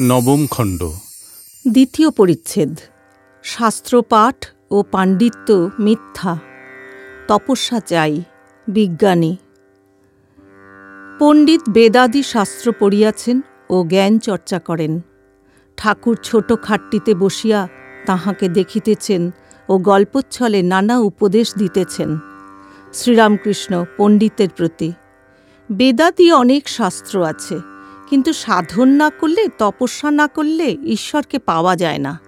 নবম খণ্ড। দ্বিতীয় পরিচ্ছেদ। শাস্ত্রপাঠ ও পাণ্ডিত্য মিথ্যা। তপস্যা চাই, বিজ্ঞানী। পণ্ডিত বেদাদি শাস্ত্র পড়িয়াছেন ও জ্ঞান চর্চা করেন। ঠাকুর ছোট খাটটিতে বসিয়া তাহাকে দেখিতেছেন ও গল্পচ্ছলে নানা উপদেশ দিতেছেন। শ্রীরামকৃষ্ণ পণ্ডিতের প্রতি। বেদাদি অনেক শাস্ত্র আছে। কিন্তু সাধন না করলে, তপস্যা না করলে ঈশ্বরকে পাওয়া যায় না।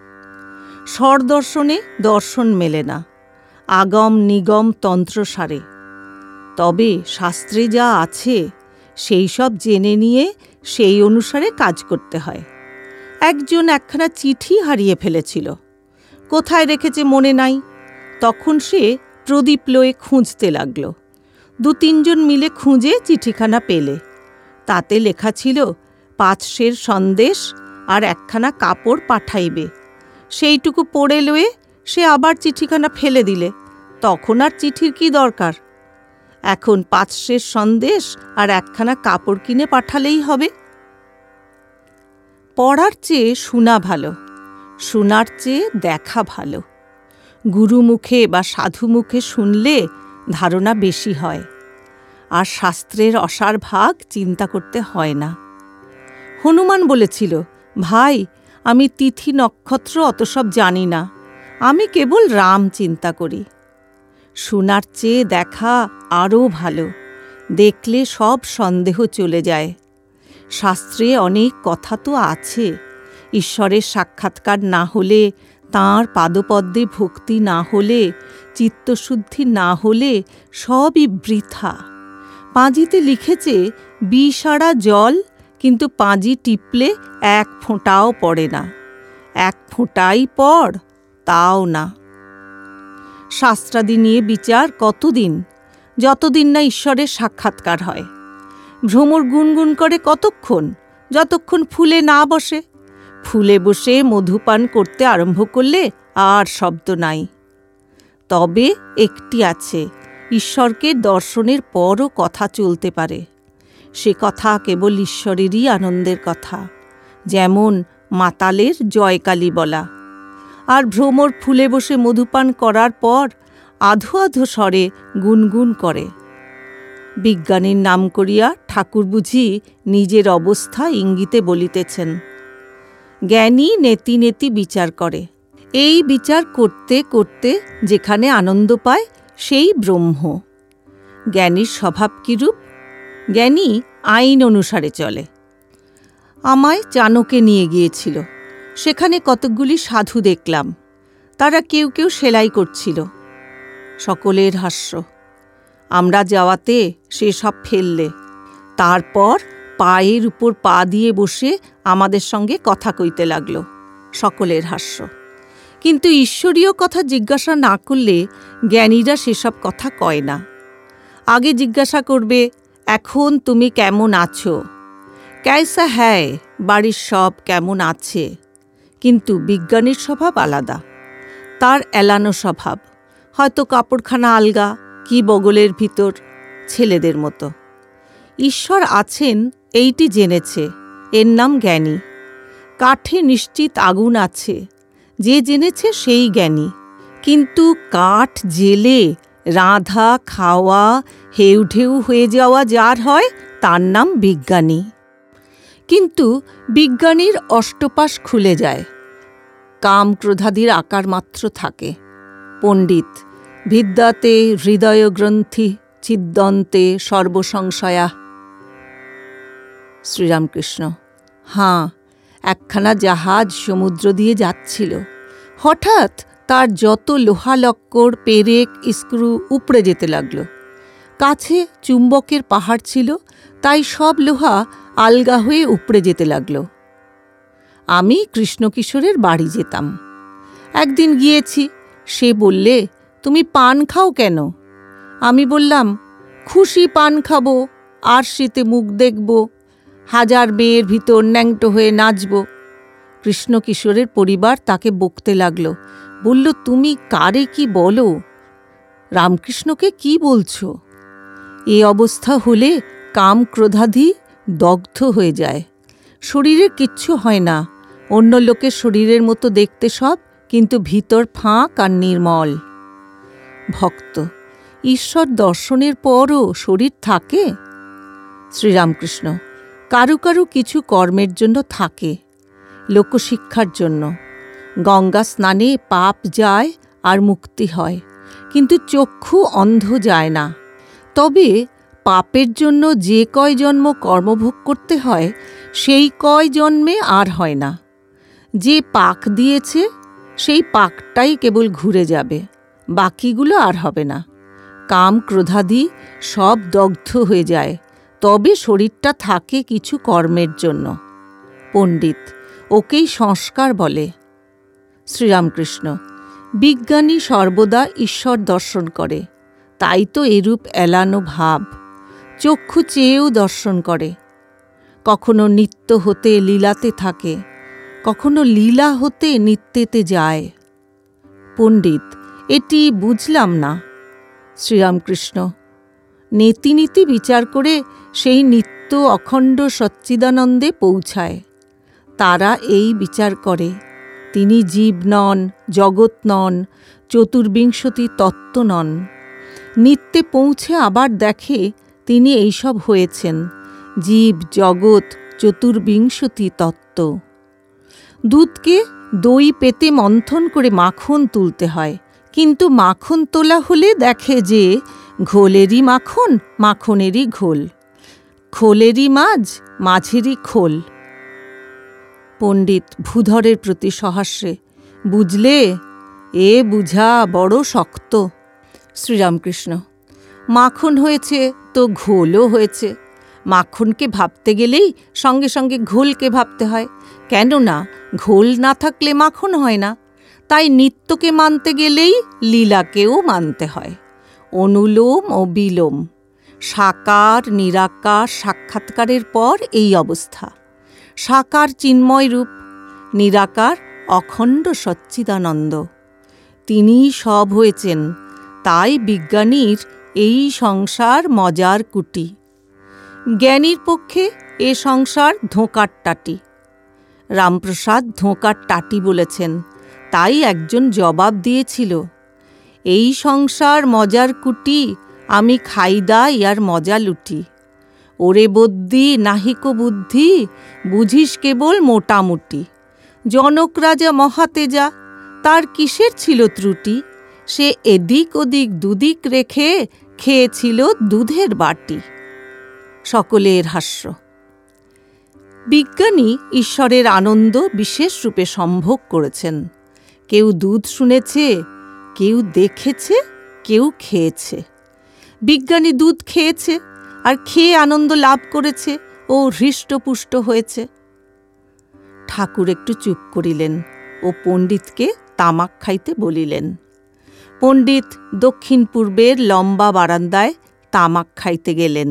স্বরদর্শনে দর্শন মেলে না। আগম নিগম তন্ত্রসারে তবে শাস্ত্রে যা আছে, সেই সব জেনে নিয়ে সেই অনুসারে কাজ করতে হয়। একজন একখানা চিঠি হারিয়ে ফেলেছিল। কোথায় রেখেছে মনে নাই। তখন সে প্রদীপ লয়ে খুঁজতে লাগল। দু তিনজন মিলে খুঁজে চিঠিখানা পেলে। তাতে লেখা ছিল পাঁচ সের সন্দেশ আর একখানা কাপড় পাঠাইবে। সেইটুকু পড়ে লয়ে সে আবার চিঠিখানা ফেলে দিলে। তখন আর চিঠির কি দরকার? এখন পাঁচ সের সন্দেশ আর একখানা কাপড় কিনে পাঠালেই হবে। পড়ার চেয়ে শোনা ভালো, শোনার চেয়ে দেখা ভালো। গুরু মুখে বা সাধু মুখে শুনলে ধারণা বেশি হয়। আর শাস্ত্রের অসার ভাগ চিন্তা করতে হয় না। হনুমান বলেছিল, ভাই, আমি তিথি নক্ষত্র অত সব জানি না। আমি কেবল রাম চিন্তা করি। শোনার চেয়ে দেখা আরও ভালো। দেখলে সব সন্দেহ চলে যায়। শাস্ত্রে অনেক কথা তো আছে। ঈশ্বরের সাক্ষাৎকার না হলে, তাঁর পাদপদ্মে ভক্তি না হলে, চিত্তশুদ্ধি না হলে সবই বৃথা। পাঁজিতে লিখেছে বিষাড়া জল, কিন্তু পাঁজি টিপলে এক ফোঁটাও পড়ে না। এক ফোঁটাই পড়, তাও না। শাস্ত্রাদি নিয়ে বিচার কতদিন? যতদিন না ঈশ্বরের সাক্ষাৎকার হয়। ভ্রমর গুনগুন করে কতক্ষণ? যতক্ষণ ফুলে না বসে। ফুলে বসে মধুপান করতে আরম্ভ করলে আর শব্দ নাই। তবে একটি আছে ঈশ্বরকে দর্শনের পরও কথা চলতে পারে। সে কথা কেবল ঈশ্বরেরই আনন্দের কথা, যেমন মাতালের জয়কালী বলা। আর ভ্রমর ফুলে বসে মধুপান করার পর আধো আধো স্বরে গুনগুন করে। বিজ্ঞানীর নাম করিয়া ঠাকুর বুঝি নিজের অবস্থা ইঙ্গিতে বলিতেছেন। জ্ঞানী নেতি নেতি বিচার করে। এই বিচার করতে করতে যেখানে আনন্দ পায় সেই ব্রহ্ম। জ্ঞানীর স্বভাব কিরূপ? জ্ঞানী আইন অনুসারে চলে। আমায় চানকে নিয়ে গিয়েছিল। সেখানে কতকগুলি সাধু দেখলাম। তারা কেউ কেউ সেলাই করছিল। সকলের হাস্য। আমরা যাওয়াতে সে সব ফেললে। তারপর পায়ের উপর পা দিয়ে বসে আমাদের সঙ্গে কথা কইতে লাগল। সকলের হাস্য। কিন্তু ঈশ্বরীয় কথা জিজ্ঞাসা না করলে জ্ঞানীরা সেসব কথা কয় না। আগে জিজ্ঞাসা করবে, এখন তুমি কেমন আছো? ক্যাসা হ্যায়, বাড়ির সব কেমন আছে? কিন্তু বিজ্ঞানীর স্বভাব আলাদা। তার এলানো স্বভাব, হয়তো কাপড়খানা আলগা, কি বগলের ভিতর, ছেলেদের মতো। ঈশ্বর আছেন, এইটি জেনেছে, এর নাম জ্ঞানী। কাঠে নিশ্চিত আগুন আছে যে জেনেছে সেই জ্ঞানী। কিন্তু কাঠ জেলে রাঁধা, খাওয়া হেউ ঢেউ হয়ে যাওয়া যার হয়, তার নাম বিজ্ঞানী। কিন্তু বিজ্ঞানীর অষ্টপাশ খুলে যায়। কাম ক্রোধাদির আকার মাত্র থাকে। পণ্ডিত, বিদ্যাতে হৃদয়গ্রন্থি ছিদ্দন্তে সর্বসংশয়া। শ্রীরামকৃষ্ণ, হাঁ একখানা জাহাজ সমুদ্র দিয়ে যাচ্ছিল। হঠাৎ তার যত লোহালক্কর পেরেক, স্ক্রু উপড়ে যেতে লাগল। কাছে চুম্বকের পাহাড় ছিল, তাই সব লোহা আলগা হয়ে উপড়ে যেতে লাগল। আমি কৃষ্ণকিশোরের বাড়ি যেতাম। একদিন গিয়েছি, সে বললে, তুমি পান খাও কেন? আমি বললাম, খুশি পান খাব আর শীতে মুখ দেখব হাজার মেয়ের ভিতর ন্যাংটো হয়ে নাচব। কৃষ্ণকিশোরের পরিবার তাকে বকতে লাগল। বলল, তুমি কারে কি বলো? রামকৃষ্ণকে কি বলছো? এ অবস্থা হলে কাম ক্রোধাধি দগ্ধ হয়ে যায়। শরীরের কিচ্ছু হয় না। অন্য লোকের শরীরের মতো দেখতে সব, কিন্তু ভিতর ফাঁক আর নির্মল। ভক্ত, ঈশ্বর দর্শনের পরও শরীর থাকে? শ্রীরামকৃষ্ণ কারু কারু কিছু কর্মের জন্য থাকে, লোকশিক্ষার জন্য। গঙ্গা স্নানে পাপ যায় আর মুক্তি হয়, কিন্তু চক্ষু অন্ধ যায় না। তবে পাপের জন্য যে কয় জন্ম কর্মভোগ করতে হয়, সেই কয় জন্মে আর হয় না। যে পাক দিয়েছে, সেই পাকটাই কেবল ঘুরে যাবে, বাকিগুলো আর হবে না। কাম ক্রোধাদি সব দগ্ধ হয়ে যায়। তবে শরীরটা থাকে কিছু কর্মের জন্য। পণ্ডিত, ওকেই সংস্কার বলে। শ্রীরামকৃষ্ণ, বিজ্ঞানী সর্বদা ঈশ্বর দর্শন করে। তাই তো এরূপ এলানো ভাব। চক্ষু চেয়েও দর্শন করে। কখনো নিত্য হতে লীলাতে থাকে। কখনো লীলা হতে নিত্যেতে যায়। পণ্ডিত, এটি বুঝলাম না। শ্রীরামকৃষ্ণ নীতি নীতি বিচার করে সেই নিত্য অখণ্ড সচ্চিদানন্দে পৌঁছায়। তারা এই বিচার করে। তিনি জীব নন, জগৎ নন, চতুর্বিংশতি তত্ত্ব নন। নিত্যে পৌঁছে আবার দেখে তিনি এইসব হয়েছেন। জীব, জগৎ, চতুর্বিংশতি তত্ত্ব। দুধকে দই পেতে মন্থন করে মাখন তুলতে হয়। কিন্তু মাখন তোলা হলে দেখে যে ঘোলেরই মাখন, মাখনেরই ঘোল। খোলেরই মাঝ মাঝেরই খোল। পণ্ডিত ভূধরের প্রতি সহাস্যে বুঝলে? এ বুঝা বড় শক্ত। শ্রীরামকৃষ্ণ, মাখন হয়েছে তো ঘোলও হয়েছে। মাখনকে ভাবতে গেলেই সঙ্গে সঙ্গে ঘোলকে ভাবতে হয়। কেননা, ঘোল না থাকলে মাখন হয় না। তাই নিত্যকে মানতে গেলেই লীলাকেও মানতে হয়। অনুলোম ও বিলোম। সাকার, নিরাকার, সাক্ষাৎকারের পর এই অবস্থা। সাকার চিন্ময় রূপ, নিরাকার অখণ্ড সচ্চিদানন্দ। তিনিই সব হয়েছেন, তাই বিজ্ঞানীর এই সংসার মজার কুটি। জ্ঞানীর পক্ষে এ সংসার ধোঁকার টাটি। রামপ্রসাদ ধোঁকার টাটি বলেছেন, তাই একজন জবাব দিয়েছিল। এই সংসার মজার কুটি, আমি খাইদা ইয়ার মজা লুটি। ওরে বদ্যি নাহিক বুদ্ধি, বুঝিস কেবল মোটামুটি। জনক রাজা মহাতেজা, তার কিসের ছিল ত্রুটি? সে এদিক ওদিক দুদিক রেখে খেয়েছিল দুধের বাটি। সকলের হাস্য। বিজ্ঞানী ঈশ্বরের আনন্দ বিশেষ রূপে সম্ভোগ করেছেন। কেউ দুধ শুনেছে কেউ দেখেছে, কেউ খেয়েছে। বিজ্ঞানী দুধ খেয়েছে আর খেয়ে আনন্দ লাভ করেছে ও হৃষ্টপুষ্ট হয়েছে। ঠাকুর একটু চুপ করিলেন ও পণ্ডিতকে তামাক খাইতে বলিলেন, পণ্ডিত, দক্ষিণ পূর্বের লম্বা বারান্দায় তামাক খাইতে গেলেন।